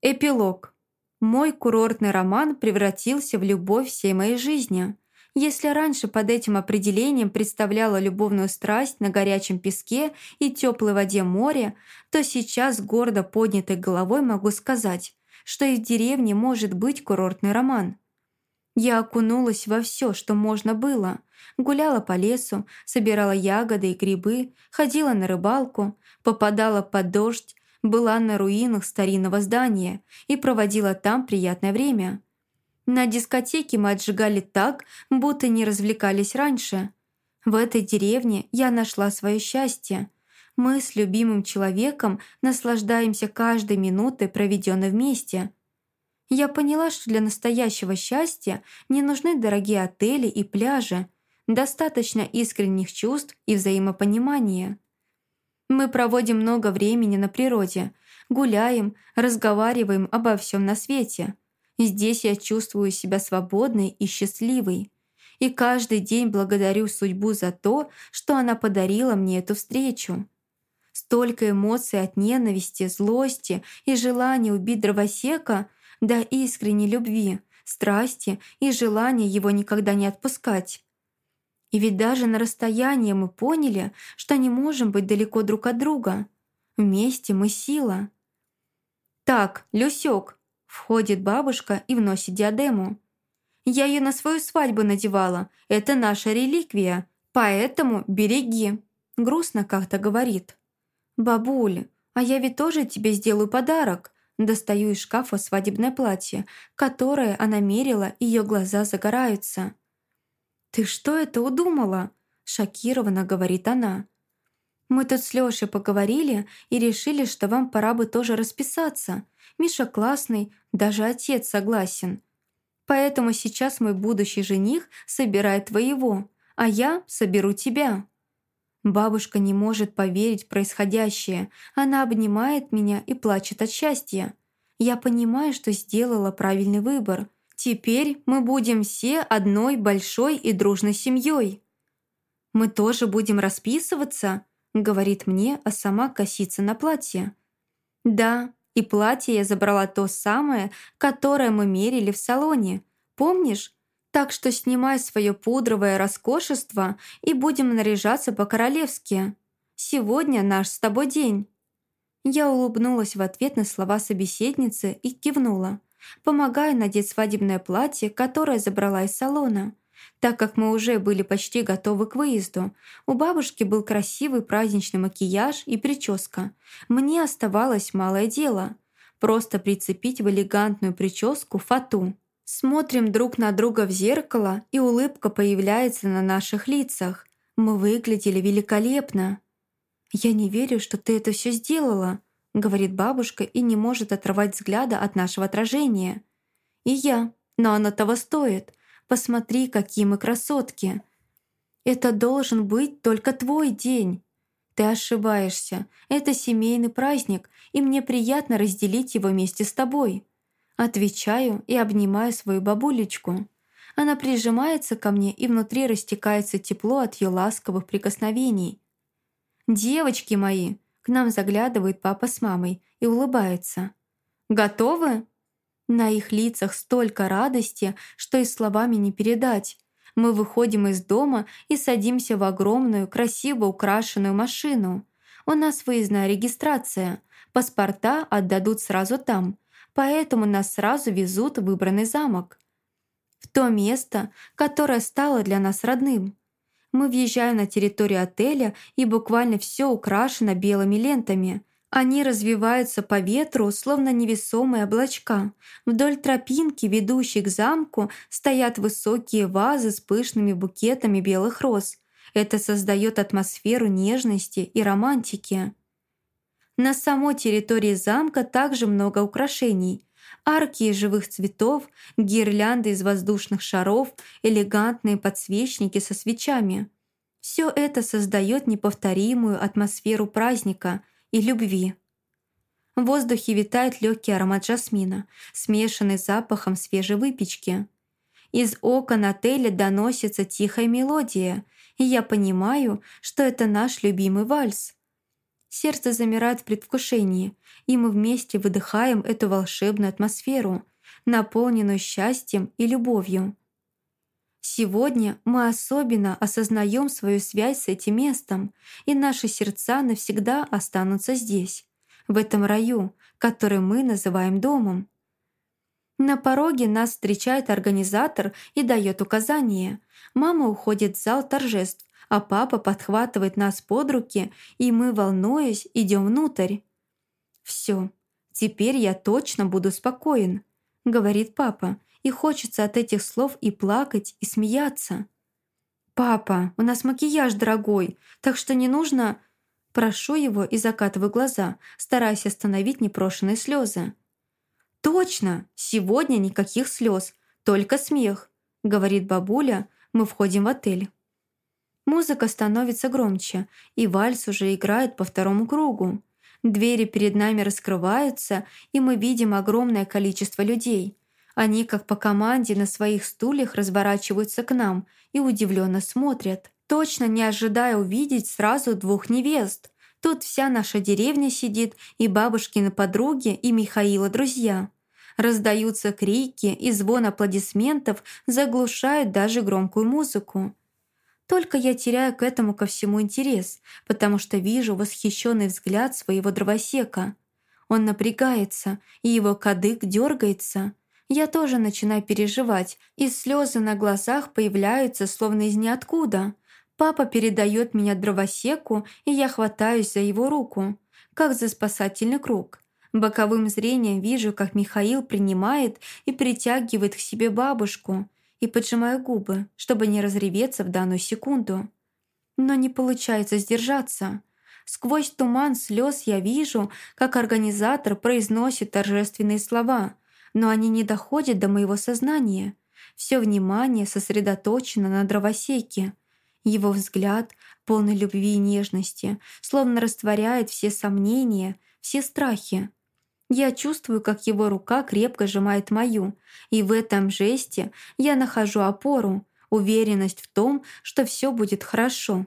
Эпилог. Мой курортный роман превратился в любовь всей моей жизни. Если раньше под этим определением представляла любовную страсть на горячем песке и теплой воде моря, то сейчас гордо поднятой головой могу сказать, что и в деревне может быть курортный роман. Я окунулась во все, что можно было. Гуляла по лесу, собирала ягоды и грибы, ходила на рыбалку, попадала под дождь, была на руинах старинного здания и проводила там приятное время. На дискотеке мы отжигали так, будто не развлекались раньше. В этой деревне я нашла свое счастье. Мы с любимым человеком наслаждаемся каждой минутой, проведенной вместе – я поняла, что для настоящего счастья не нужны дорогие отели и пляжи, достаточно искренних чувств и взаимопонимания. Мы проводим много времени на природе, гуляем, разговариваем обо всем на свете. Здесь я чувствую себя свободной и счастливой. И каждый день благодарю судьбу за то, что она подарила мне эту встречу. Столько эмоций от ненависти, злости и желания убить дровосека – до искренней любви, страсти и желания его никогда не отпускать. И ведь даже на расстоянии мы поняли, что не можем быть далеко друг от друга. Вместе мы сила. «Так, Люсёк!» — входит бабушка и вносит диадему. «Я ее на свою свадьбу надевала. Это наша реликвия. Поэтому береги!» Грустно как-то говорит. «Бабуль, а я ведь тоже тебе сделаю подарок. Достаю из шкафа свадебное платье, которое она мерила, ее глаза загораются. «Ты что это удумала?» – шокированно говорит она. «Мы тут с Лешей поговорили и решили, что вам пора бы тоже расписаться. Миша классный, даже отец согласен. Поэтому сейчас мой будущий жених собирает твоего, а я соберу тебя». Бабушка не может поверить в происходящее. Она обнимает меня и плачет от счастья. Я понимаю, что сделала правильный выбор. Теперь мы будем все одной большой и дружной семьей. «Мы тоже будем расписываться?» — говорит мне, а сама косится на платье. «Да, и платье я забрала то самое, которое мы мерили в салоне. Помнишь? Так что снимай свое пудровое роскошество и будем наряжаться по-королевски. Сегодня наш с тобой день». Я улыбнулась в ответ на слова собеседницы и кивнула, помогая надеть свадебное платье, которое забрала из салона. Так как мы уже были почти готовы к выезду, у бабушки был красивый праздничный макияж и прическа. Мне оставалось малое дело – просто прицепить в элегантную прическу фату. Смотрим друг на друга в зеркало, и улыбка появляется на наших лицах. Мы выглядели великолепно. «Я не верю, что ты это все сделала», — говорит бабушка и не может отрывать взгляда от нашего отражения. «И я, но оно того стоит. Посмотри, какие мы красотки. Это должен быть только твой день». «Ты ошибаешься. Это семейный праздник, и мне приятно разделить его вместе с тобой». Отвечаю и обнимаю свою бабулечку. Она прижимается ко мне, и внутри растекается тепло от ее ласковых прикосновений. «Девочки мои!» Нам заглядывает папа с мамой и улыбается. «Готовы?» На их лицах столько радости, что и словами не передать. Мы выходим из дома и садимся в огромную, красиво украшенную машину. У нас выездная регистрация. Паспорта отдадут сразу там, поэтому нас сразу везут в выбранный замок. В то место, которое стало для нас родным. Мы въезжаем на территорию отеля, и буквально все украшено белыми лентами. Они развиваются по ветру, словно невесомые облачка. Вдоль тропинки, ведущей к замку, стоят высокие вазы с пышными букетами белых роз. Это создает атмосферу нежности и романтики. На самой территории замка также много украшений. Арки из живых цветов, гирлянды из воздушных шаров, элегантные подсвечники со свечами. Все это создает неповторимую атмосферу праздника и любви. В воздухе витает легкий аромат жасмина, смешанный с запахом свежей выпечки. Из окон отеля доносится тихая мелодия, и я понимаю, что это наш любимый вальс. Сердце замирает в предвкушении. и мы вместе выдыхаем эту волшебную атмосферу, наполненную счастьем и любовью. Сегодня мы особенно осознаем свою связь с этим местом, и наши сердца навсегда останутся здесь, в этом раю, который мы называем домом. На пороге нас встречает организатор и дает указания. Мама уходит в зал торжеств, а папа подхватывает нас под руки, и мы, волнуясь, идем внутрь. Все, теперь я точно буду спокоен», — говорит папа, и хочется от этих слов и плакать, и смеяться. «Папа, у нас макияж дорогой, так что не нужно...» Прошу его и закатываю глаза, стараясь остановить непрошенные слезы. «Точно! Сегодня никаких слез, только смех!» — говорит бабуля. Мы входим в отель. Музыка становится громче, и вальс уже играет по второму кругу. Двери перед нами раскрываются, и мы видим огромное количество людей. Они, как по команде, на своих стульях разворачиваются к нам и удивленно смотрят, точно не ожидая увидеть сразу двух невест. Тут вся наша деревня сидит, и бабушкины подруги, и Михаила друзья. Раздаются крики, и звон аплодисментов заглушают даже громкую музыку. Только я теряю к этому ко всему интерес, потому что вижу восхищенный взгляд своего дровосека. Он напрягается, и его кадык дергается. Я тоже начинаю переживать, и слезы на глазах появляются словно из ниоткуда. Папа передает меня дровосеку, и я хватаюсь за его руку, как за спасательный круг. Боковым зрением вижу, как Михаил принимает и притягивает к себе бабушку, и поджимаю губы, чтобы не разреветься в данную секунду. Но не получается сдержаться. Сквозь туман слез я вижу, как организатор произносит торжественные слова, но они не доходят до моего сознания. Все внимание сосредоточено на дровосеке. Его взгляд, полный любви и нежности, словно растворяет все сомнения, все страхи. Я чувствую, как его рука крепко сжимает мою, и в этом жесте я нахожу опору, уверенность в том, что все будет хорошо.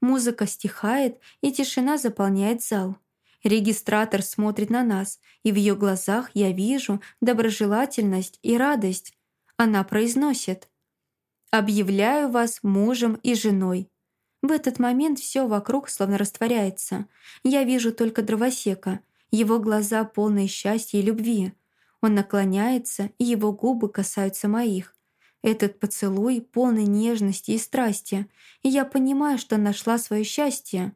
Музыка стихает, и тишина заполняет зал. Регистратор смотрит на нас, и в ее глазах я вижу доброжелательность и радость. Она произносит «Объявляю вас мужем и женой». В этот момент все вокруг словно растворяется. Я вижу только дровосека — его глаза полные счастья и любви. Он наклоняется, и его губы касаются моих. Этот поцелуй полный нежности и страсти, и я понимаю, что нашла свое счастье.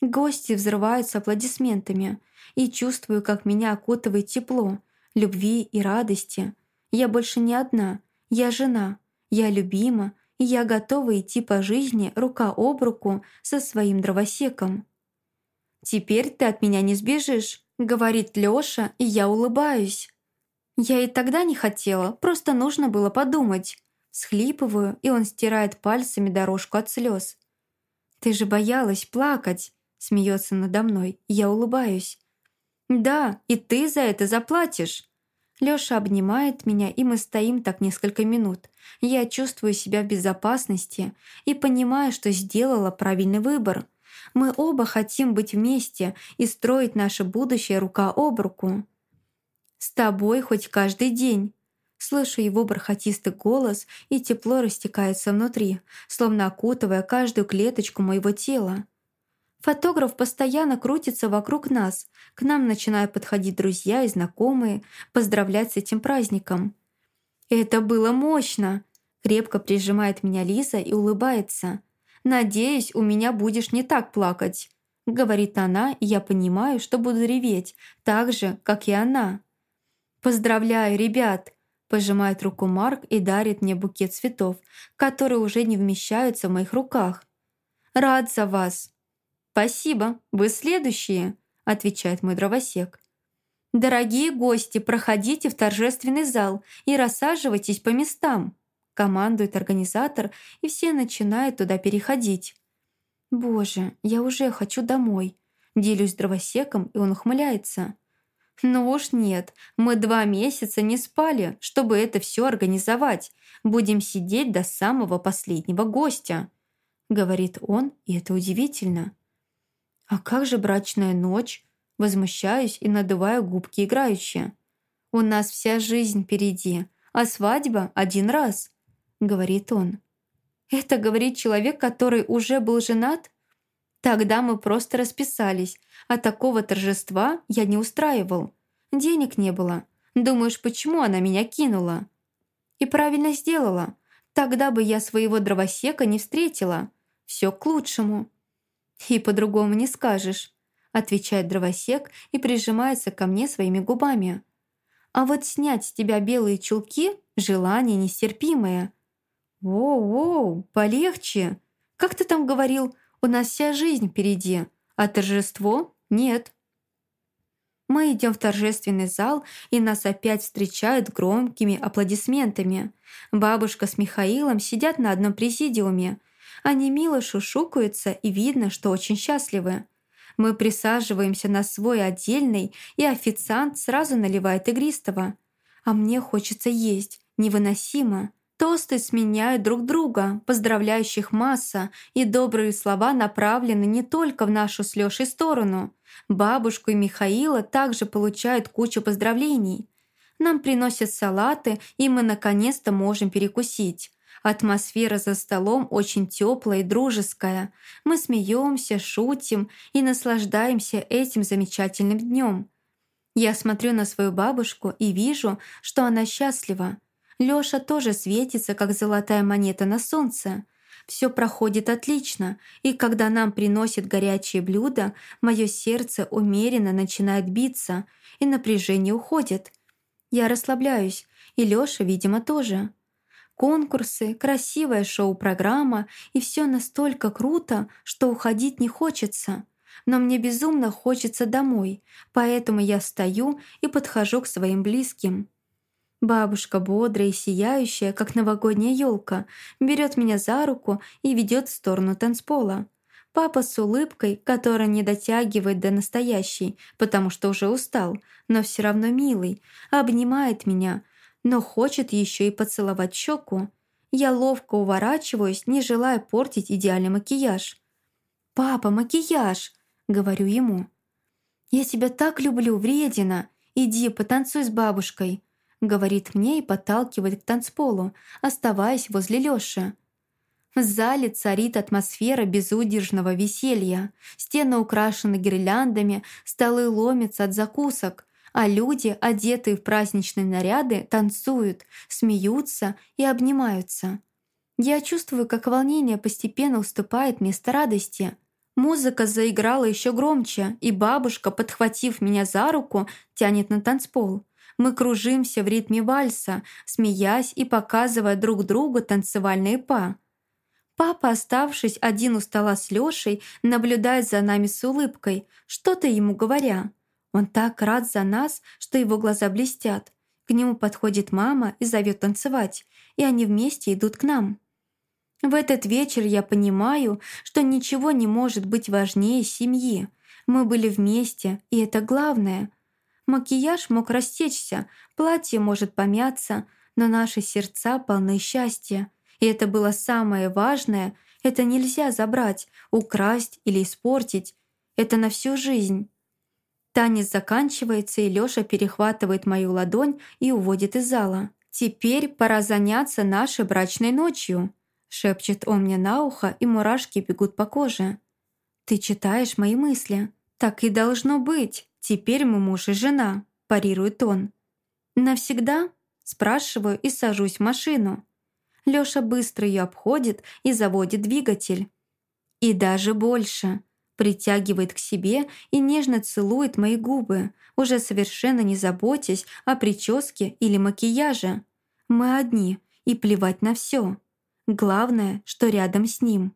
Гости взрываются аплодисментами, и чувствую, как меня окутывает тепло, любви и радости. Я больше не одна, я жена, я любима, и я готова идти по жизни рука об руку со своим дровосеком. «Теперь ты от меня не сбежишь», — говорит Лёша, и я улыбаюсь. Я и тогда не хотела, просто нужно было подумать. Схлипываю, и он стирает пальцами дорожку от слез. «Ты же боялась плакать», — смеется надо мной. Я улыбаюсь. «Да, и ты за это заплатишь». Лёша обнимает меня, и мы стоим так несколько минут. Я чувствую себя в безопасности и понимаю, что сделала правильный выбор — мы оба хотим быть вместе и строить наше будущее рука об руку. С тобой хоть каждый день. Слышу его бархатистый голос, и тепло растекается внутри, словно окутывая каждую клеточку моего тела. Фотограф постоянно крутится вокруг нас. К нам начинают подходить друзья и знакомые, поздравлять с этим праздником. «Это было мощно!» Крепко прижимает меня Лиза и улыбается. «Надеюсь, у меня будешь не так плакать», — говорит она, и я понимаю, что буду реветь, так же, как и она. «Поздравляю, ребят!» — пожимает руку Марк и дарит мне букет цветов, которые уже не вмещаются в моих руках. «Рад за вас!» «Спасибо, вы следующие», — отвечает мой дровосек. «Дорогие гости, проходите в торжественный зал и рассаживайтесь по местам», командует организатор, и все начинают туда переходить. «Боже, я уже хочу домой», — делюсь дровосеком, и он ухмыляется. «Ну уж нет, мы два месяца не спали, чтобы это все организовать. Будем сидеть до самого последнего гостя», — говорит он, и это удивительно. «А как же брачная ночь?» Возмущаюсь и надуваю губки играющие. «У нас вся жизнь впереди, а свадьба один раз», — говорит он. «Это говорит человек, который уже был женат?» Тогда мы просто расписались, а такого торжества я не устраивал. Денег не было. Думаешь, почему она меня кинула? И правильно сделала. Тогда бы я своего дровосека не встретила. Все к лучшему. И по-другому не скажешь, отвечает дровосек и прижимается ко мне своими губами. А вот снять с тебя белые чулки – желание нестерпимое. Воу-воу, полегче. Как ты там говорил, у нас вся жизнь впереди, а торжество нет. Мы идем в торжественный зал, и нас опять встречают громкими аплодисментами. Бабушка с Михаилом сидят на одном президиуме. Они мило шушукаются, и видно, что очень счастливы. Мы присаживаемся на свой отдельный, и официант сразу наливает игристого. А мне хочется есть, невыносимо. Тосты сменяют друг друга, поздравляющих масса, и добрые слова направлены не только в нашу с Лёшей сторону. Бабушку и Михаила также получают кучу поздравлений. Нам приносят салаты, и мы наконец-то можем перекусить. Атмосфера за столом очень теплая и дружеская. Мы смеемся, шутим и наслаждаемся этим замечательным днем. Я смотрю на свою бабушку и вижу, что она счастлива. Лёша тоже светится, как золотая монета на солнце. Все проходит отлично, и когда нам приносят горячие блюда, мое сердце умеренно начинает биться, и напряжение уходит. Я расслабляюсь, и Лёша, видимо, тоже. Конкурсы, красивая шоу-программа, и все настолько круто, что уходить не хочется. Но мне безумно хочется домой, поэтому я встаю и подхожу к своим близким. Бабушка, бодрая и сияющая, как новогодняя елка, берет меня за руку и ведет в сторону танцпола. Папа с улыбкой, которая не дотягивает до настоящей, потому что уже устал, но все равно милый, обнимает меня, но хочет еще и поцеловать щеку. Я ловко уворачиваюсь, не желая портить идеальный макияж. «Папа, макияж!» — говорю ему. «Я тебя так люблю, вредина! Иди, потанцуй с бабушкой!» Говорит мне и подталкивает к танцполу, оставаясь возле Лёши. В зале царит атмосфера безудержного веселья. Стены украшены гирляндами, столы ломятся от закусок, а люди, одетые в праздничные наряды, танцуют, смеются и обнимаются. Я чувствую, как волнение постепенно уступает место радости. Музыка заиграла еще громче, и бабушка, подхватив меня за руку, тянет на танцпол. Мы кружимся в ритме вальса, смеясь и показывая друг другу танцевальные па. Папа, оставшись один у стола с Лёшей, наблюдает за нами с улыбкой, что-то ему говоря. Он так рад за нас, что его глаза блестят. К нему подходит мама и зовет танцевать, и они вместе идут к нам. В этот вечер я понимаю, что ничего не может быть важнее семьи. Мы были вместе, и это главное. Макияж мог растечься, платье может помяться, но наши сердца полны счастья. И это было самое важное. Это нельзя забрать, украсть или испортить. Это на всю жизнь. Танец заканчивается, и Лёша перехватывает мою ладонь и уводит из зала. «Теперь пора заняться нашей брачной ночью», шепчет он мне на ухо, и мурашки бегут по коже. «Ты читаешь мои мысли. Так и должно быть». «Теперь мы муж и жена», – парирует он. «Навсегда?» – спрашиваю и сажусь в машину. Лёша быстро ее обходит и заводит двигатель. И даже больше. Притягивает к себе и нежно целует мои губы, уже совершенно не заботясь о прическе или макияже. Мы одни, и плевать на все. Главное, что рядом с ним.